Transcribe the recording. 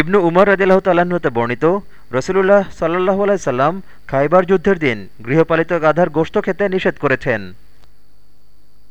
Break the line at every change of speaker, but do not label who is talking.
ইবনু উমর রাজিল্লাহ তাল্লাহতে বর্ণিত, রসুলুল্লাহ সাল্লাহ আলাইসাল্লাম খাইবার যুদ্ধের দিন গৃহপালিত গাধার গোস্ত খেতে নিষেধ করেছেন।